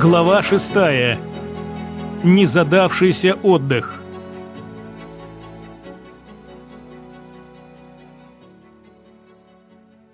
Глава шестая. Незадавшийся отдых.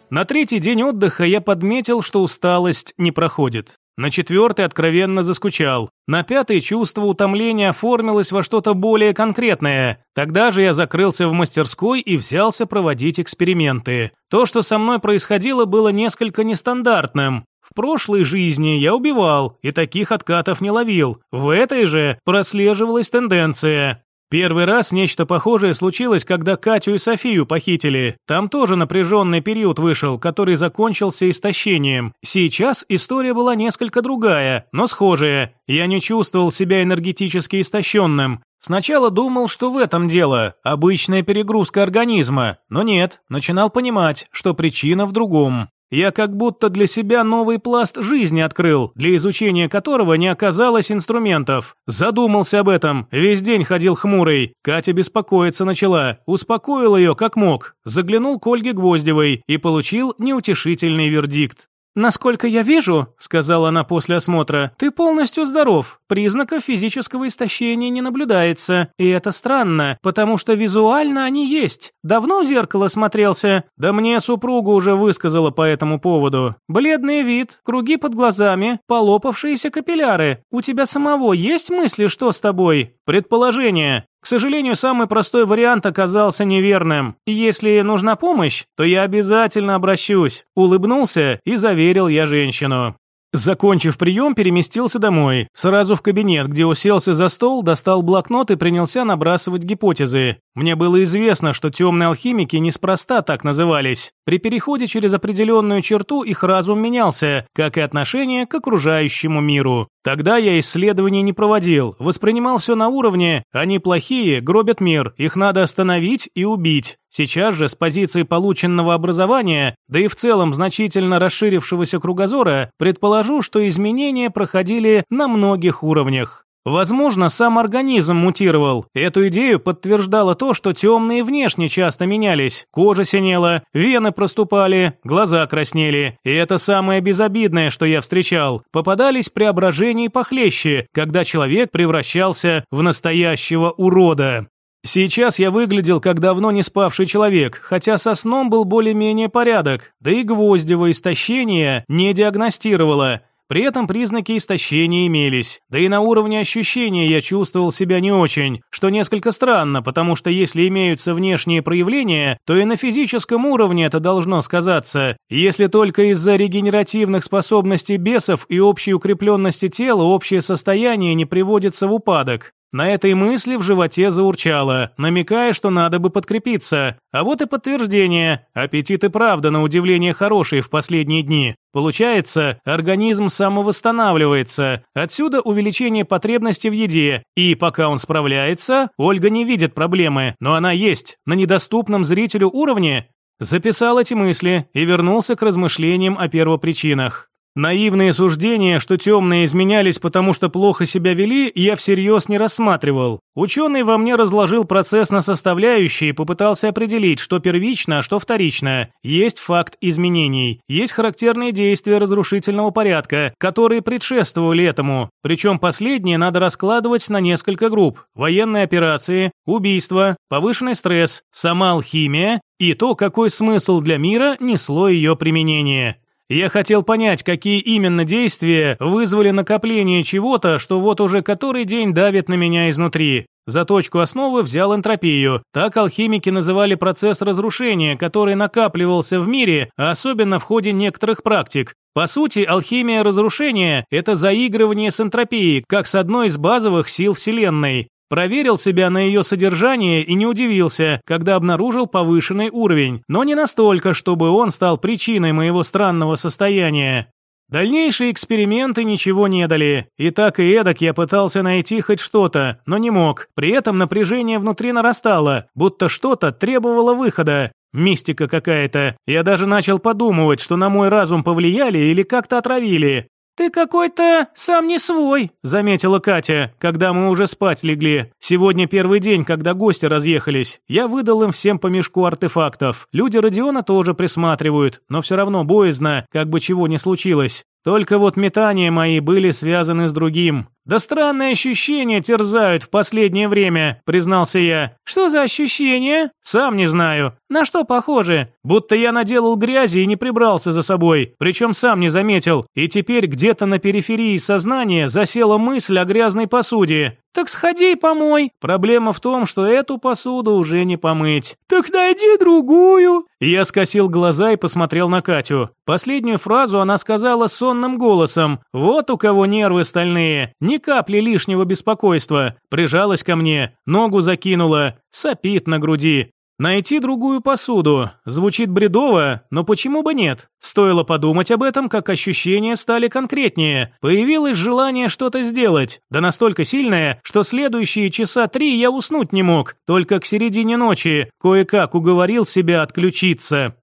На третий день отдыха я подметил, что усталость не проходит. На четвертый откровенно заскучал. На пятый чувство утомления оформилось во что-то более конкретное. Тогда же я закрылся в мастерской и взялся проводить эксперименты. То, что со мной происходило, было несколько нестандартным. В прошлой жизни я убивал и таких откатов не ловил. В этой же прослеживалась тенденция. Первый раз нечто похожее случилось, когда Катю и Софию похитили. Там тоже напряженный период вышел, который закончился истощением. Сейчас история была несколько другая, но схожая. Я не чувствовал себя энергетически истощенным. Сначала думал, что в этом дело, обычная перегрузка организма, но нет, начинал понимать, что причина в другом. Я как будто для себя новый пласт жизни открыл, для изучения которого не оказалось инструментов. Задумался об этом, весь день ходил хмурый. Катя беспокоиться начала, успокоил ее как мог. Заглянул к Ольге Гвоздевой и получил неутешительный вердикт. «Насколько я вижу», – сказала она после осмотра, – «ты полностью здоров. Признаков физического истощения не наблюдается. И это странно, потому что визуально они есть. Давно в зеркало смотрелся? Да мне супруга уже высказала по этому поводу. Бледный вид, круги под глазами, полопавшиеся капилляры. У тебя самого есть мысли, что с тобой? Предположение. К сожалению, самый простой вариант оказался неверным. Если нужна помощь, то я обязательно обращусь. Улыбнулся и заверил я женщину. Закончив прием, переместился домой. Сразу в кабинет, где уселся за стол, достал блокнот и принялся набрасывать гипотезы. Мне было известно, что темные алхимики неспроста так назывались. При переходе через определенную черту их разум менялся, как и отношение к окружающему миру. Тогда я исследований не проводил, воспринимал все на уровне «они плохие, гробят мир, их надо остановить и убить». Сейчас же с позиции полученного образования, да и в целом значительно расширившегося кругозора, предположу, что изменения проходили на многих уровнях. Возможно, сам организм мутировал. Эту идею подтверждало то, что темные внешне часто менялись. Кожа синела, вены проступали, глаза краснели. И это самое безобидное, что я встречал. Попадались преображения похлеще, когда человек превращался в настоящего урода. Сейчас я выглядел как давно не спавший человек, хотя со сном был более-менее порядок, да и гвоздевое истощение не диагностировало. При этом признаки истощения имелись, да и на уровне ощущения я чувствовал себя не очень, что несколько странно, потому что если имеются внешние проявления, то и на физическом уровне это должно сказаться. Если только из-за регенеративных способностей бесов и общей укрепленности тела общее состояние не приводится в упадок. На этой мысли в животе заурчало, намекая, что надо бы подкрепиться. А вот и подтверждение. Аппетит и правда на удивление хороший в последние дни. Получается, организм самовосстанавливается. Отсюда увеличение потребности в еде. И пока он справляется, Ольга не видит проблемы, но она есть. На недоступном зрителю уровне Записал эти мысли и вернулся к размышлениям о первопричинах. Наивные суждения, что темные изменялись, потому что плохо себя вели, я всерьез не рассматривал. Ученый во мне разложил процесс на составляющие и попытался определить, что первично, а что вторично. Есть факт изменений, есть характерные действия разрушительного порядка, которые предшествовали этому. Причем последние надо раскладывать на несколько групп. Военные операции, убийства, повышенный стресс, сама алхимия и то, какой смысл для мира несло ее применение. Я хотел понять, какие именно действия вызвали накопление чего-то, что вот уже который день давит на меня изнутри. За точку основы взял энтропию. Так алхимики называли процесс разрушения, который накапливался в мире, особенно в ходе некоторых практик. По сути, алхимия разрушения – это заигрывание с энтропией, как с одной из базовых сил Вселенной. Проверил себя на ее содержание и не удивился, когда обнаружил повышенный уровень, но не настолько, чтобы он стал причиной моего странного состояния. Дальнейшие эксперименты ничего не дали. И так и эдак я пытался найти хоть что-то, но не мог. При этом напряжение внутри нарастало, будто что-то требовало выхода. Мистика какая-то. Я даже начал подумывать, что на мой разум повлияли или как-то отравили. «Ты какой-то сам не свой», – заметила Катя, когда мы уже спать легли. Сегодня первый день, когда гости разъехались. Я выдал им всем по мешку артефактов. Люди Родиона тоже присматривают, но все равно боязно, как бы чего ни случилось. Только вот метания мои были связаны с другим. «Да странные ощущения терзают в последнее время», – признался я. «Что за ощущения?» «Сам не знаю. На что похоже? Будто я наделал грязи и не прибрался за собой, причем сам не заметил. И теперь где-то на периферии сознания засела мысль о грязной посуде. «Так сходи и помой». Проблема в том, что эту посуду уже не помыть. «Так найди другую». Я скосил глаза и посмотрел на Катю. Последнюю фразу она сказала сонным голосом. Вот у кого нервы стальные. Ни капли лишнего беспокойства. Прижалась ко мне, ногу закинула, сопит на груди. Найти другую посуду. Звучит бредово, но почему бы нет? Стоило подумать об этом, как ощущения стали конкретнее. Появилось желание что-то сделать. Да настолько сильное, что следующие часа три я уснуть не мог. Только к середине ночи кое-как уговорил себя отключиться.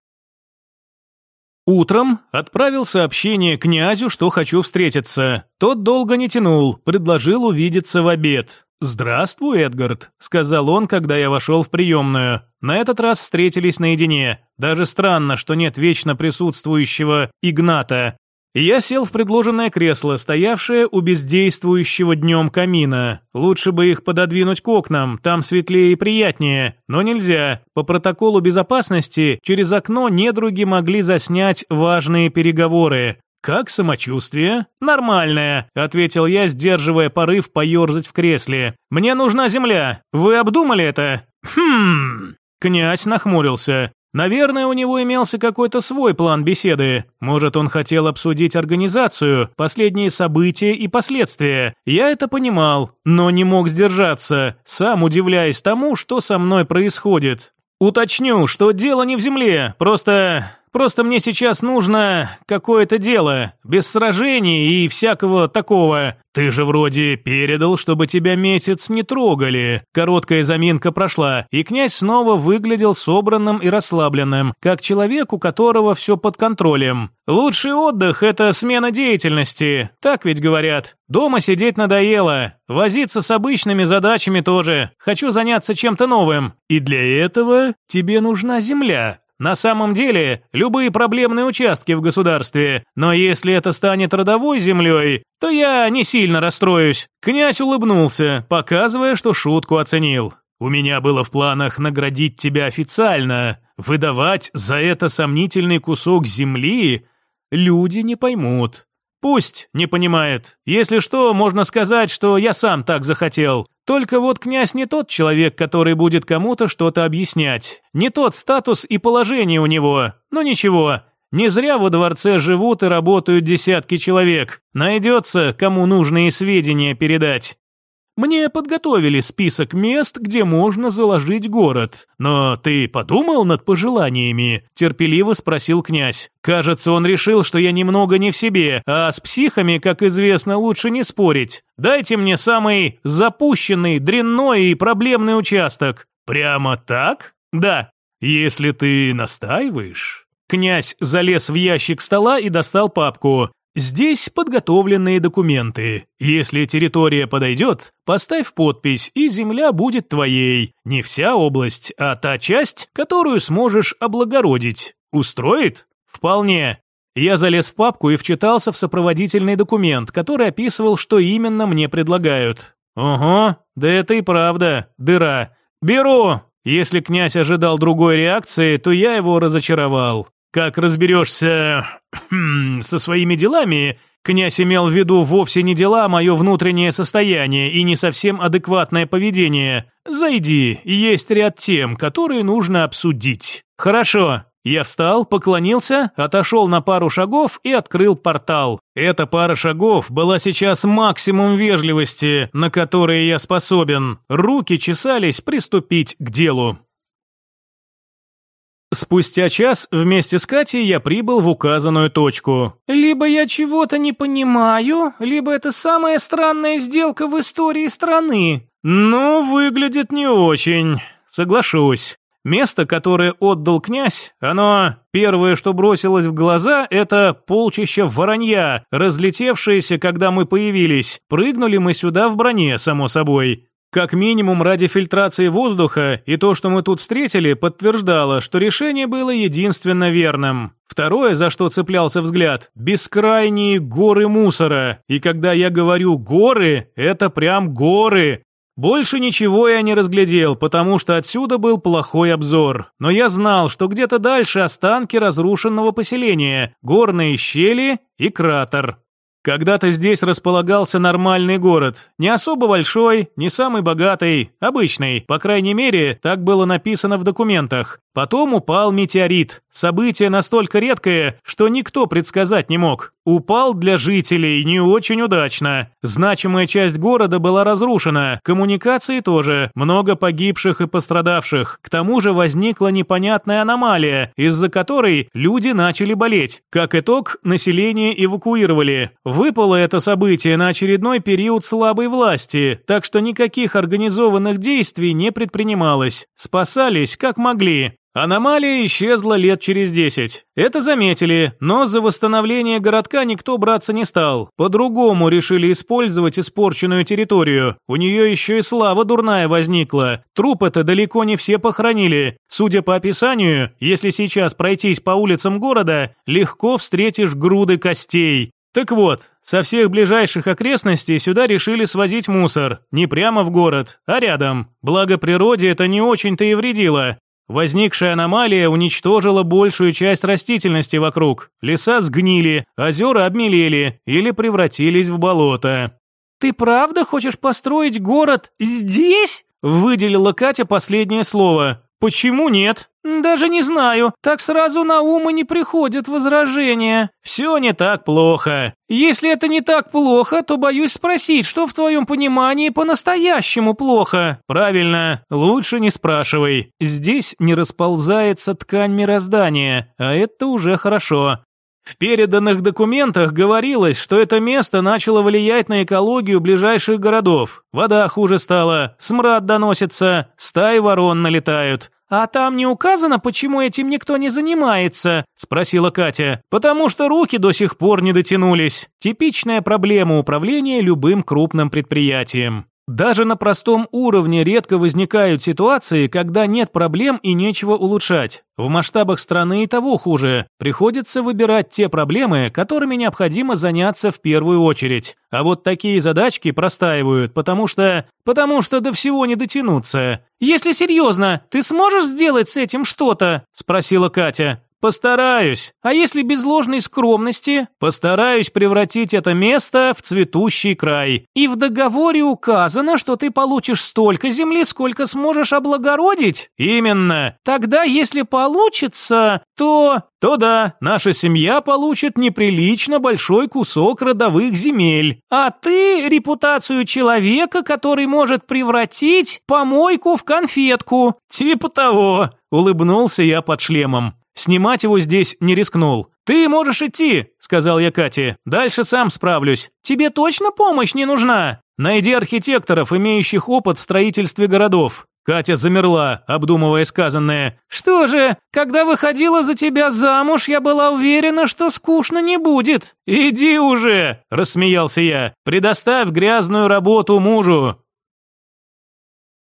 Утром отправил сообщение князю, что хочу встретиться. Тот долго не тянул, предложил увидеться в обед. «Здравствуй, Эдгард», — сказал он, когда я вошел в приемную. На этот раз встретились наедине. Даже странно, что нет вечно присутствующего Игната. Я сел в предложенное кресло, стоявшее у бездействующего днем камина. Лучше бы их пододвинуть к окнам, там светлее и приятнее. Но нельзя. По протоколу безопасности через окно недруги могли заснять важные переговоры. «Как самочувствие?» «Нормальное», — ответил я, сдерживая порыв поерзать в кресле. «Мне нужна земля. Вы обдумали это?» «Хм...» Князь нахмурился. Наверное, у него имелся какой-то свой план беседы. Может, он хотел обсудить организацию, последние события и последствия. Я это понимал, но не мог сдержаться, сам удивляясь тому, что со мной происходит. Уточню, что дело не в земле, просто Просто мне сейчас нужно какое-то дело, без сражений и всякого такого. Ты же вроде передал, чтобы тебя месяц не трогали. Короткая заминка прошла, и князь снова выглядел собранным и расслабленным, как человек, у которого все под контролем. Лучший отдых – это смена деятельности, так ведь говорят. Дома сидеть надоело, возиться с обычными задачами тоже. Хочу заняться чем-то новым. И для этого тебе нужна земля. На самом деле, любые проблемные участки в государстве, но если это станет родовой землей, то я не сильно расстроюсь. Князь улыбнулся, показывая, что шутку оценил. У меня было в планах наградить тебя официально, выдавать за это сомнительный кусок земли. Люди не поймут. Пусть не понимает. Если что, можно сказать, что я сам так захотел. Только вот князь не тот человек, который будет кому-то что-то объяснять. Не тот статус и положение у него. Но ничего, не зря во дворце живут и работают десятки человек. Найдется, кому нужные сведения передать. Мне подготовили список мест, где можно заложить город. Но ты подумал над пожеланиями?» – терпеливо спросил князь. «Кажется, он решил, что я немного не в себе, а с психами, как известно, лучше не спорить. Дайте мне самый запущенный, дрянной и проблемный участок». «Прямо так?» «Да». «Если ты настаиваешь...» Князь залез в ящик стола и достал папку. Здесь подготовленные документы. Если территория подойдет, поставь подпись, и земля будет твоей. Не вся область, а та часть, которую сможешь облагородить. Устроит? Вполне. Я залез в папку и вчитался в сопроводительный документ, который описывал, что именно мне предлагают. Ого, да это и правда, дыра. Беру. Если князь ожидал другой реакции, то я его разочаровал. Как разберешься хм, со своими делами, князь имел в виду вовсе не дела, а мое внутреннее состояние и не совсем адекватное поведение. Зайди, есть ряд тем, которые нужно обсудить. Хорошо. Я встал, поклонился, отошел на пару шагов и открыл портал. Эта пара шагов была сейчас максимум вежливости, на которые я способен. Руки чесались приступить к делу. Спустя час вместе с Катей я прибыл в указанную точку. Либо я чего-то не понимаю, либо это самая странная сделка в истории страны. Ну, выглядит не очень. Соглашусь. Место, которое отдал князь, оно первое, что бросилось в глаза, это полчища воронья, разлетевшиеся, когда мы появились. Прыгнули мы сюда в броне, само собой. Как минимум ради фильтрации воздуха, и то, что мы тут встретили, подтверждало, что решение было единственно верным. Второе, за что цеплялся взгляд – бескрайние горы мусора. И когда я говорю «горы», это прям горы. Больше ничего я не разглядел, потому что отсюда был плохой обзор. Но я знал, что где-то дальше останки разрушенного поселения, горные щели и кратер. Когда-то здесь располагался нормальный город. Не особо большой, не самый богатый, обычный. По крайней мере, так было написано в документах. Потом упал метеорит. Событие настолько редкое, что никто предсказать не мог. Упал для жителей не очень удачно. Значимая часть города была разрушена, коммуникации тоже, много погибших и пострадавших. К тому же возникла непонятная аномалия, из-за которой люди начали болеть. Как итог, население эвакуировали. Выпало это событие на очередной период слабой власти, так что никаких организованных действий не предпринималось. Спасались как могли. Аномалия исчезла лет через десять. Это заметили, но за восстановление городка никто браться не стал. По-другому решили использовать испорченную территорию. У нее еще и слава дурная возникла. Труп-то далеко не все похоронили. Судя по описанию, если сейчас пройтись по улицам города, легко встретишь груды костей. Так вот, со всех ближайших окрестностей сюда решили свозить мусор. Не прямо в город, а рядом. Благо природе это не очень-то и вредило. Возникшая аномалия уничтожила большую часть растительности вокруг. Леса сгнили, озера обмелели или превратились в болото. «Ты правда хочешь построить город здесь?» Выделила Катя последнее слово. «Почему нет?» «Даже не знаю. Так сразу на ум и не приходят возражения». «Все не так плохо». «Если это не так плохо, то боюсь спросить, что в твоем понимании по-настоящему плохо». «Правильно. Лучше не спрашивай. Здесь не расползается ткань мироздания, а это уже хорошо. В переданных документах говорилось, что это место начало влиять на экологию ближайших городов. Вода хуже стала, смрад доносится, стаи ворон налетают. «А там не указано, почему этим никто не занимается?» – спросила Катя. «Потому что руки до сих пор не дотянулись. Типичная проблема управления любым крупным предприятием». Даже на простом уровне редко возникают ситуации, когда нет проблем и нечего улучшать. В масштабах страны и того хуже. Приходится выбирать те проблемы, которыми необходимо заняться в первую очередь. А вот такие задачки простаивают, потому что... потому что до всего не дотянуться. «Если серьезно, ты сможешь сделать с этим что-то?» – спросила Катя. Постараюсь. А если без ложной скромности? Постараюсь превратить это место в цветущий край. И в договоре указано, что ты получишь столько земли, сколько сможешь облагородить? Именно. Тогда, если получится, то... То да, наша семья получит неприлично большой кусок родовых земель. А ты репутацию человека, который может превратить помойку в конфетку. Типа того. Улыбнулся я под шлемом. Снимать его здесь не рискнул. «Ты можешь идти», – сказал я Кате. «Дальше сам справлюсь». «Тебе точно помощь не нужна?» «Найди архитекторов, имеющих опыт в строительстве городов». Катя замерла, обдумывая сказанное. «Что же, когда выходила за тебя замуж, я была уверена, что скучно не будет». «Иди уже», – рассмеялся я. «Предоставь грязную работу мужу».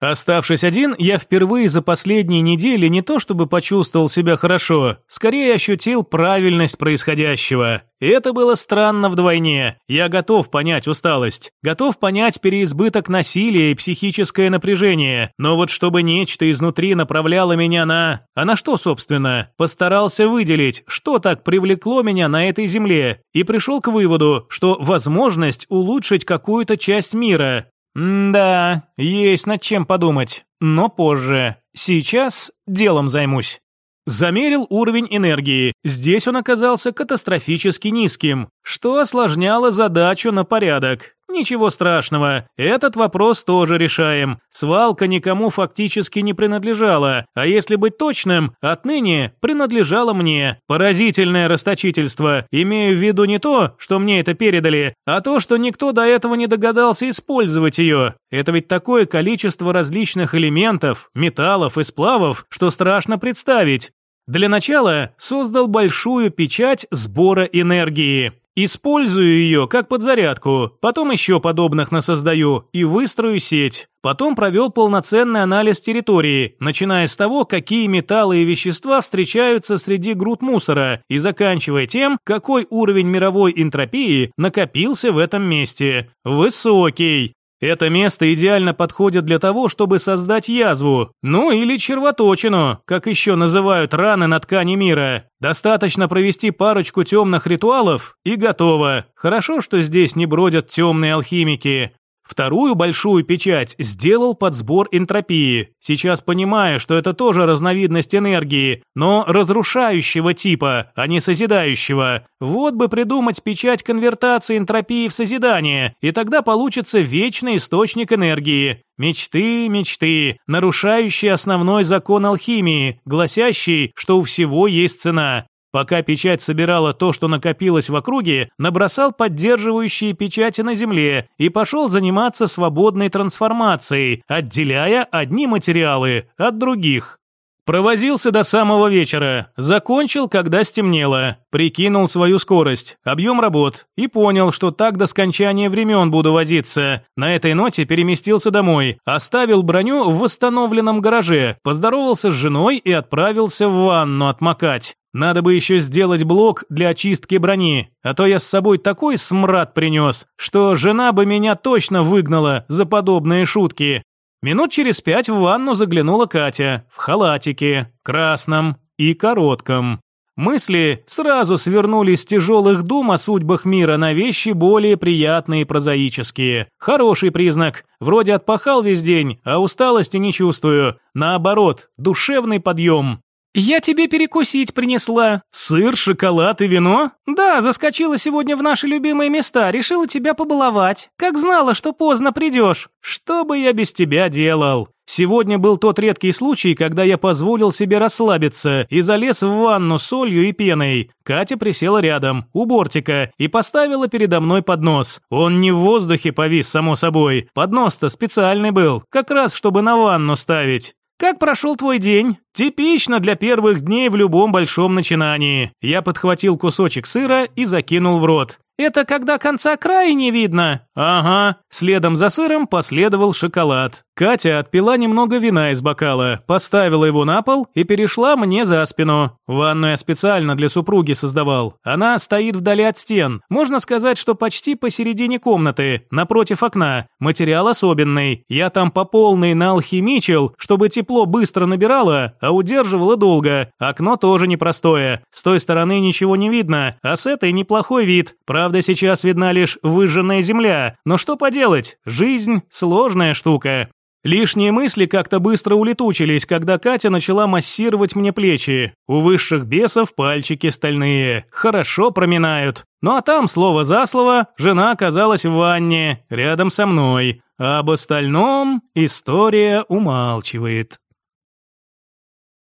Оставшись один, я впервые за последние недели не то чтобы почувствовал себя хорошо, скорее ощутил правильность происходящего. И это было странно вдвойне. Я готов понять усталость, готов понять переизбыток насилия и психическое напряжение, но вот чтобы нечто изнутри направляло меня на... А на что, собственно? Постарался выделить, что так привлекло меня на этой земле, и пришел к выводу, что возможность улучшить какую-то часть мира, да, есть над чем подумать, но позже. Сейчас делом займусь. Замерил уровень энергии. Здесь он оказался катастрофически низким, что осложняло задачу на порядок. Ничего страшного, этот вопрос тоже решаем. Свалка никому фактически не принадлежала, а если быть точным, отныне принадлежала мне. Поразительное расточительство. Имею в виду не то, что мне это передали, а то, что никто до этого не догадался использовать ее. Это ведь такое количество различных элементов, металлов и сплавов, что страшно представить. Для начала создал большую печать сбора энергии. Использую ее как подзарядку, потом еще подобных насоздаю и выстрою сеть. Потом провел полноценный анализ территории, начиная с того, какие металлы и вещества встречаются среди груд мусора, и заканчивая тем, какой уровень мировой энтропии накопился в этом месте. Высокий. Это место идеально подходит для того, чтобы создать язву, ну или червоточину, как еще называют раны на ткани мира. Достаточно провести парочку темных ритуалов и готово. Хорошо, что здесь не бродят темные алхимики. Вторую большую печать сделал под сбор энтропии. Сейчас понимаю, что это тоже разновидность энергии, но разрушающего типа, а не созидающего. Вот бы придумать печать конвертации энтропии в созидание, и тогда получится вечный источник энергии. Мечты, мечты, нарушающие основной закон алхимии, гласящий, что у всего есть цена. Пока печать собирала то, что накопилось в округе, набросал поддерживающие печати на земле и пошел заниматься свободной трансформацией, отделяя одни материалы от других. Провозился до самого вечера, закончил, когда стемнело, прикинул свою скорость, объем работ и понял, что так до скончания времен буду возиться. На этой ноте переместился домой, оставил броню в восстановленном гараже, поздоровался с женой и отправился в ванну отмокать. Надо бы еще сделать блок для очистки брони, а то я с собой такой смрад принес, что жена бы меня точно выгнала за подобные шутки. Минут через пять в ванну заглянула Катя в халатике, красном и коротком. Мысли сразу свернули с тяжелых дум о судьбах мира на вещи более приятные и прозаические. Хороший признак. Вроде отпахал весь день, а усталости не чувствую. Наоборот, душевный подъем. «Я тебе перекусить принесла». «Сыр, шоколад и вино?» «Да, заскочила сегодня в наши любимые места, решила тебя побаловать. Как знала, что поздно придешь». «Что бы я без тебя делал?» Сегодня был тот редкий случай, когда я позволил себе расслабиться и залез в ванну солью и пеной. Катя присела рядом, у бортика, и поставила передо мной поднос. Он не в воздухе повис, само собой. Поднос-то специальный был, как раз чтобы на ванну ставить. «Как прошел твой день?» «Типично для первых дней в любом большом начинании». Я подхватил кусочек сыра и закинул в рот. Это когда конца края не видно. Ага. Следом за сыром последовал шоколад. Катя отпила немного вина из бокала, поставила его на пол и перешла мне за спину. Ванну я специально для супруги создавал. Она стоит вдали от стен. Можно сказать, что почти посередине комнаты, напротив окна. Материал особенный. Я там по полной наалхимичил, чтобы тепло быстро набирало, а удерживало долго. Окно тоже непростое. С той стороны ничего не видно, а с этой неплохой вид. Правда, сейчас видна лишь выжженная земля. Но что поделать, жизнь – сложная штука. Лишние мысли как-то быстро улетучились, когда Катя начала массировать мне плечи. У высших бесов пальчики стальные, хорошо проминают. Ну а там, слово за слово, жена оказалась в ванне, рядом со мной. Об остальном история умалчивает.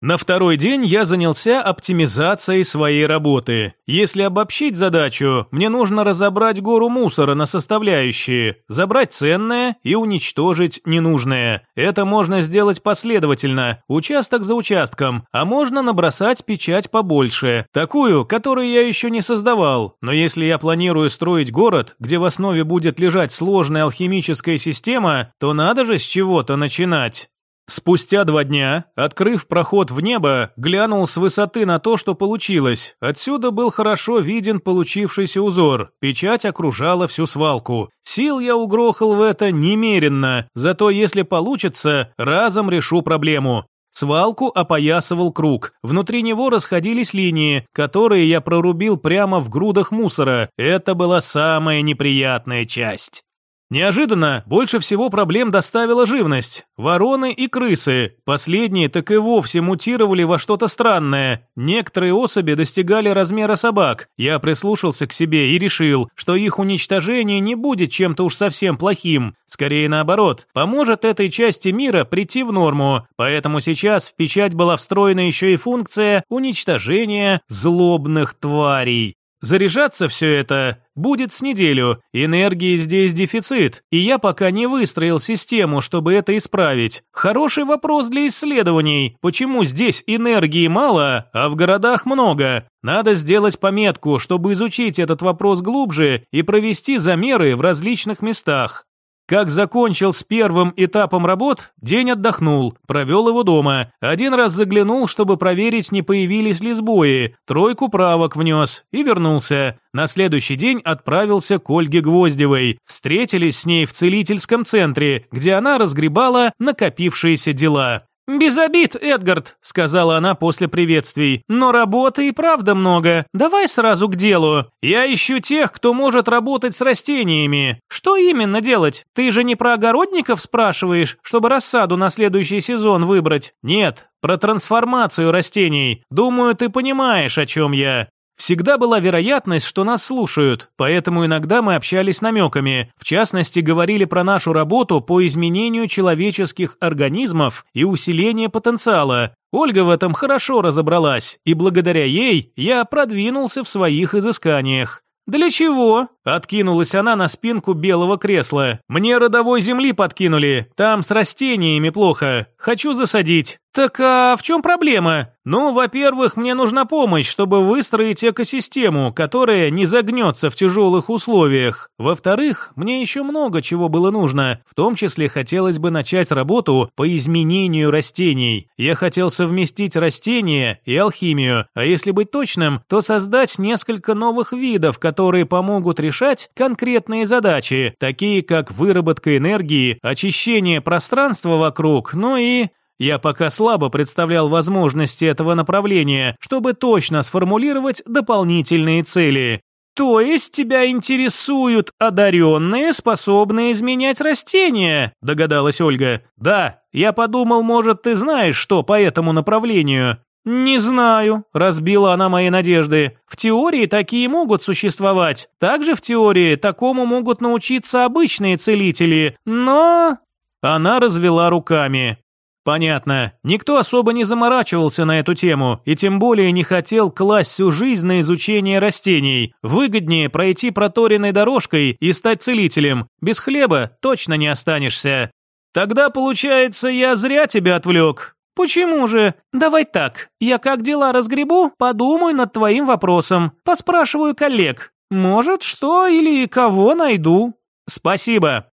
На второй день я занялся оптимизацией своей работы. Если обобщить задачу, мне нужно разобрать гору мусора на составляющие, забрать ценное и уничтожить ненужное. Это можно сделать последовательно, участок за участком, а можно набросать печать побольше, такую, которую я еще не создавал. Но если я планирую строить город, где в основе будет лежать сложная алхимическая система, то надо же с чего-то начинать. Спустя два дня, открыв проход в небо, глянул с высоты на то, что получилось. Отсюда был хорошо виден получившийся узор. Печать окружала всю свалку. Сил я угрохал в это немеренно, зато если получится, разом решу проблему. Свалку опоясывал круг. Внутри него расходились линии, которые я прорубил прямо в грудах мусора. Это была самая неприятная часть. Неожиданно больше всего проблем доставила живность. Вороны и крысы. Последние так и вовсе мутировали во что-то странное. Некоторые особи достигали размера собак. Я прислушался к себе и решил, что их уничтожение не будет чем-то уж совсем плохим. Скорее наоборот, поможет этой части мира прийти в норму. Поэтому сейчас в печать была встроена еще и функция уничтожения злобных тварей. Заряжаться все это будет с неделю. Энергии здесь дефицит, и я пока не выстроил систему, чтобы это исправить. Хороший вопрос для исследований. Почему здесь энергии мало, а в городах много? Надо сделать пометку, чтобы изучить этот вопрос глубже и провести замеры в различных местах. Как закончил с первым этапом работ, день отдохнул, провел его дома. Один раз заглянул, чтобы проверить, не появились ли сбои, тройку правок внес и вернулся. На следующий день отправился к Ольге Гвоздевой. Встретились с ней в целительском центре, где она разгребала накопившиеся дела. «Без обид, Эдгард», — сказала она после приветствий. «Но работы и правда много. Давай сразу к делу. Я ищу тех, кто может работать с растениями. Что именно делать? Ты же не про огородников спрашиваешь, чтобы рассаду на следующий сезон выбрать? Нет, про трансформацию растений. Думаю, ты понимаешь, о чем я. Всегда была вероятность, что нас слушают, поэтому иногда мы общались намеками. В частности, говорили про нашу работу по изменению человеческих организмов и усилению потенциала. Ольга в этом хорошо разобралась, и благодаря ей я продвинулся в своих изысканиях. «Для чего?» – откинулась она на спинку белого кресла. «Мне родовой земли подкинули, там с растениями плохо. Хочу засадить». «Так а в чем проблема?» «Ну, во-первых, мне нужна помощь, чтобы выстроить экосистему, которая не загнется в тяжелых условиях. Во-вторых, мне еще много чего было нужно. В том числе хотелось бы начать работу по изменению растений. Я хотел совместить растения и алхимию, а если быть точным, то создать несколько новых видов, которые помогут решать конкретные задачи, такие как выработка энергии, очищение пространства вокруг, ну и я пока слабо представлял возможности этого направления, чтобы точно сформулировать дополнительные цели. «То есть тебя интересуют одаренные, способные изменять растения?» – догадалась Ольга. «Да, я подумал, может, ты знаешь, что по этому направлению». «Не знаю», – разбила она мои надежды. «В теории такие могут существовать. Также в теории такому могут научиться обычные целители. Но...» Она развела руками. Понятно. Никто особо не заморачивался на эту тему, и тем более не хотел класть всю жизнь на изучение растений. Выгоднее пройти проторенной дорожкой и стать целителем. Без хлеба точно не останешься. Тогда, получается, я зря тебя отвлек. Почему же? Давай так, я как дела разгребу, подумаю над твоим вопросом, поспрашиваю коллег. Может, что или кого найду. Спасибо.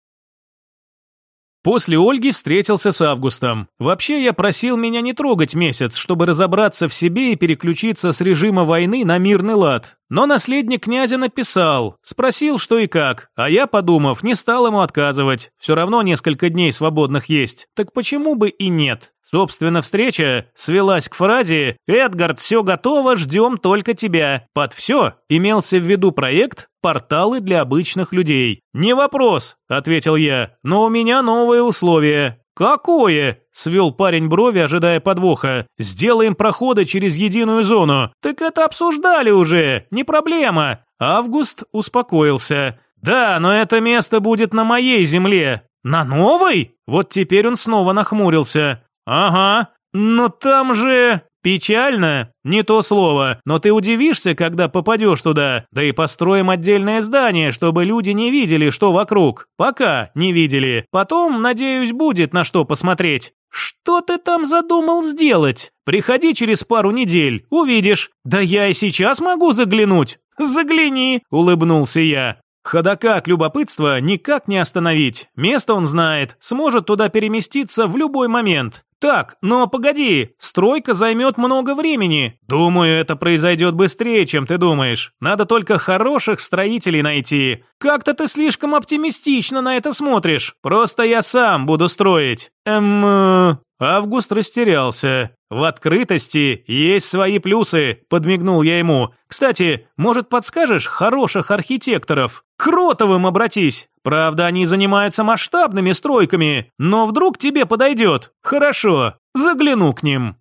После Ольги встретился с Августом. Вообще я просил меня не трогать месяц, чтобы разобраться в себе и переключиться с режима войны на мирный лад. Но наследник князя написал, спросил, что и как, а я, подумав, не стал ему отказывать. Все равно несколько дней свободных есть, так почему бы и нет? Собственно, встреча свелась к фразе «Эдгард, все готово, ждем только тебя». Под «все» имелся в виду проект «Порталы для обычных людей». «Не вопрос», — ответил я, — «но у меня новое условие». «Какое?» – свел парень брови, ожидая подвоха. «Сделаем проходы через единую зону». «Так это обсуждали уже, не проблема». Август успокоился. «Да, но это место будет на моей земле». «На новой?» Вот теперь он снова нахмурился. «Ага, но там же...» «Печально? Не то слово. Но ты удивишься, когда попадешь туда. Да и построим отдельное здание, чтобы люди не видели, что вокруг. Пока не видели. Потом, надеюсь, будет на что посмотреть». «Что ты там задумал сделать? Приходи через пару недель, увидишь. Да я и сейчас могу заглянуть». «Загляни», — улыбнулся я. Ходока от любопытства никак не остановить. Место он знает, сможет туда переместиться в любой момент. Так, но погоди, стройка займет много времени. Думаю, это произойдет быстрее, чем ты думаешь. Надо только хороших строителей найти. Как-то ты слишком оптимистично на это смотришь. Просто я сам буду строить. Эм... Август растерялся. «В открытости есть свои плюсы», – подмигнул я ему. «Кстати, может, подскажешь хороших архитекторов? К Ротовым обратись. Правда, они занимаются масштабными стройками, но вдруг тебе подойдет. Хорошо, загляну к ним».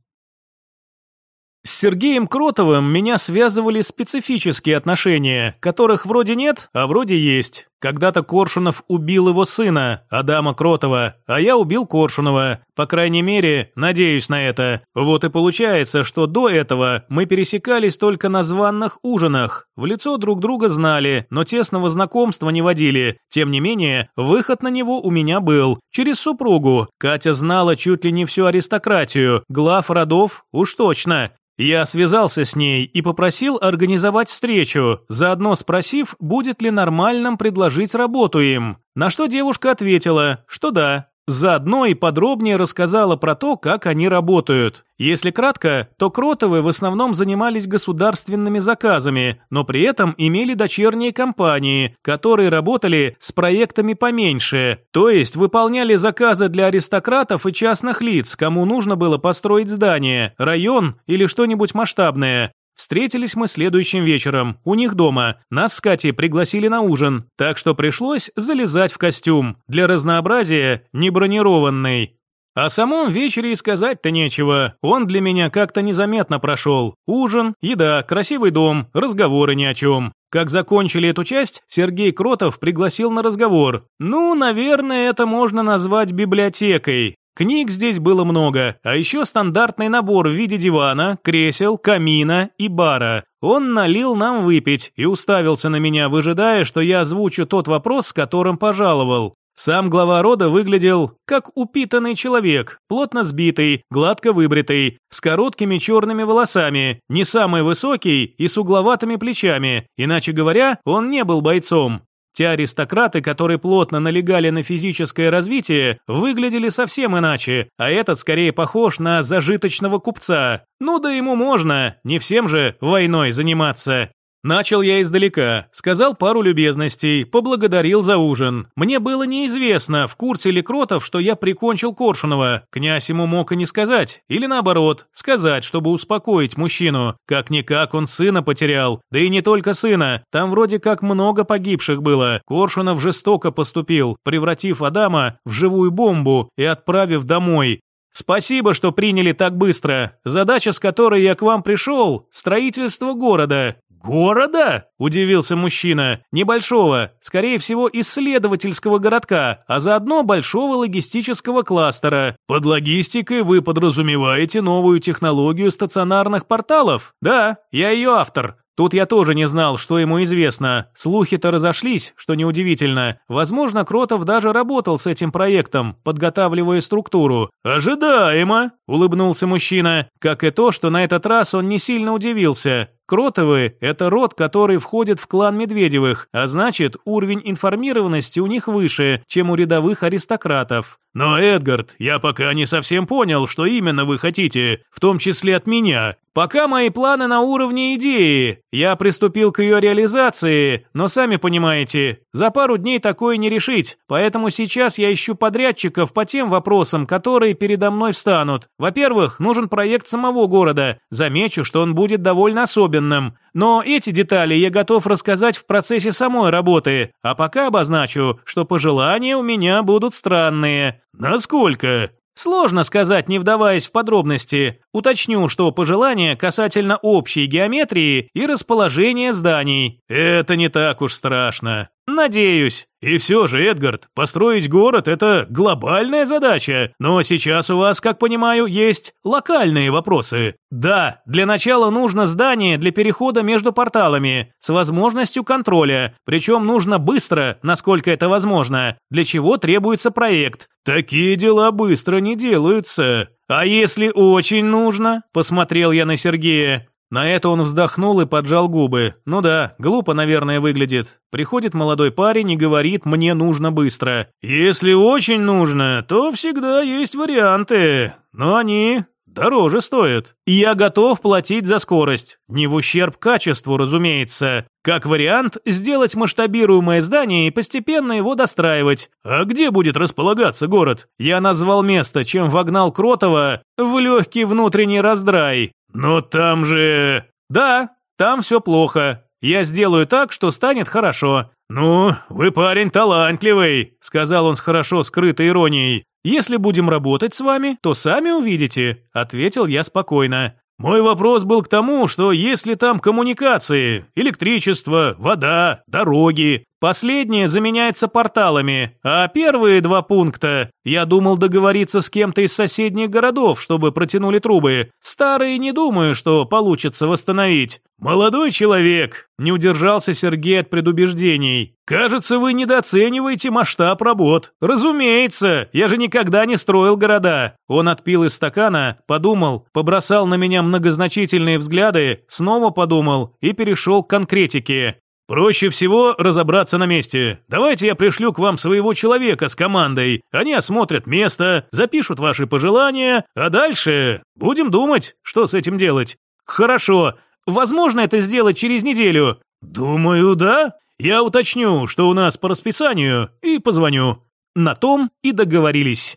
С Сергеем Кротовым меня связывали специфические отношения, которых вроде нет, а вроде есть. Когда-то Коршунов убил его сына, Адама Кротова, а я убил Коршунова. По крайней мере, надеюсь на это. Вот и получается, что до этого мы пересекались только на званных ужинах. В лицо друг друга знали, но тесного знакомства не водили. Тем не менее, выход на него у меня был. Через супругу. Катя знала чуть ли не всю аристократию, глав родов уж точно. Я связался с ней и попросил организовать встречу, заодно спросив, будет ли нормальным предложить работу им. На что девушка ответила, что да. Заодно и подробнее рассказала про то, как они работают. Если кратко, то Кротовы в основном занимались государственными заказами, но при этом имели дочерние компании, которые работали с проектами поменьше, то есть выполняли заказы для аристократов и частных лиц, кому нужно было построить здание, район или что-нибудь масштабное. Встретились мы следующим вечером, у них дома. Нас с Катей пригласили на ужин, так что пришлось залезать в костюм. Для разнообразия не бронированный. О самом вечере и сказать-то нечего. Он для меня как-то незаметно прошел. Ужин, еда, красивый дом, разговоры ни о чем. Как закончили эту часть, Сергей Кротов пригласил на разговор. Ну, наверное, это можно назвать библиотекой. Книг здесь было много, а еще стандартный набор в виде дивана, кресел, камина и бара. Он налил нам выпить и уставился на меня, выжидая, что я озвучу тот вопрос, с которым пожаловал. Сам глава рода выглядел как упитанный человек, плотно сбитый, гладко выбритый, с короткими черными волосами, не самый высокий и с угловатыми плечами, иначе говоря, он не был бойцом. Те аристократы, которые плотно налегали на физическое развитие, выглядели совсем иначе, а этот скорее похож на зажиточного купца. Ну да ему можно, не всем же войной заниматься. Начал я издалека, сказал пару любезностей, поблагодарил за ужин. Мне было неизвестно, в курсе ли Кротов, что я прикончил Коршунова. Князь ему мог и не сказать, или наоборот, сказать, чтобы успокоить мужчину. Как-никак он сына потерял, да и не только сына, там вроде как много погибших было. Коршунов жестоко поступил, превратив Адама в живую бомбу и отправив домой. Спасибо, что приняли так быстро. Задача, с которой я к вам пришел – строительство города. «Города?» – удивился мужчина. «Небольшого, скорее всего, исследовательского городка, а заодно большого логистического кластера. Под логистикой вы подразумеваете новую технологию стационарных порталов? Да, я ее автор. Тут я тоже не знал, что ему известно. Слухи-то разошлись, что неудивительно. Возможно, Кротов даже работал с этим проектом, подготавливая структуру. «Ожидаемо», – улыбнулся мужчина. Как и то, что на этот раз он не сильно удивился. Кротовы – это род, который входит в клан Медведевых, а значит, уровень информированности у них выше, чем у рядовых аристократов. Но, Эдгард, я пока не совсем понял, что именно вы хотите, в том числе от меня. Пока мои планы на уровне идеи. Я приступил к ее реализации, но сами понимаете, за пару дней такое не решить, поэтому сейчас я ищу подрядчиков по тем вопросам, которые передо мной встанут. Во-первых, нужен проект самого города. Замечу, что он будет довольно особенным. Но эти детали я готов рассказать в процессе самой работы, а пока обозначу, что пожелания у меня будут странные. Насколько? Сложно сказать, не вдаваясь в подробности. Уточню, что пожелания касательно общей геометрии и расположения зданий. Это не так уж страшно. Надеюсь. И все же, Эдгард, построить город – это глобальная задача. Но сейчас у вас, как понимаю, есть локальные вопросы. Да, для начала нужно здание для перехода между порталами с возможностью контроля. Причем нужно быстро, насколько это возможно, для чего требуется проект. Такие дела быстро не делаются. А если очень нужно? Посмотрел я на Сергея. На это он вздохнул и поджал губы. Ну да, глупо, наверное, выглядит. Приходит молодой парень и говорит «мне нужно быстро». Если очень нужно, то всегда есть варианты. Но они дороже стоят. И я готов платить за скорость. Не в ущерб качеству, разумеется. Как вариант, сделать масштабируемое здание и постепенно его достраивать. А где будет располагаться город? Я назвал место, чем вогнал Кротова в легкий внутренний раздрай. «Но там же...» «Да, там все плохо. Я сделаю так, что станет хорошо». «Ну, вы парень талантливый», — сказал он с хорошо скрытой иронией. «Если будем работать с вами, то сами увидите», — ответил я спокойно. Мой вопрос был к тому, что если там коммуникации, электричество, вода, дороги, Последнее заменяется порталами, а первые два пункта я думал договориться с кем-то из соседних городов, чтобы протянули трубы. Старые не думаю, что получится восстановить. Молодой человек, не удержался Сергей от предубеждений. Кажется, вы недооцениваете масштаб работ. Разумеется, я же никогда не строил города. Он отпил из стакана, подумал, побросал на меня многозначительные взгляды, снова подумал и перешел к конкретике. Проще всего разобраться на месте. Давайте я пришлю к вам своего человека с командой. Они осмотрят место, запишут ваши пожелания, а дальше будем думать, что с этим делать. Хорошо. Возможно это сделать через неделю? Думаю, да. Я уточню, что у нас по расписанию, и позвоню. На том и договорились.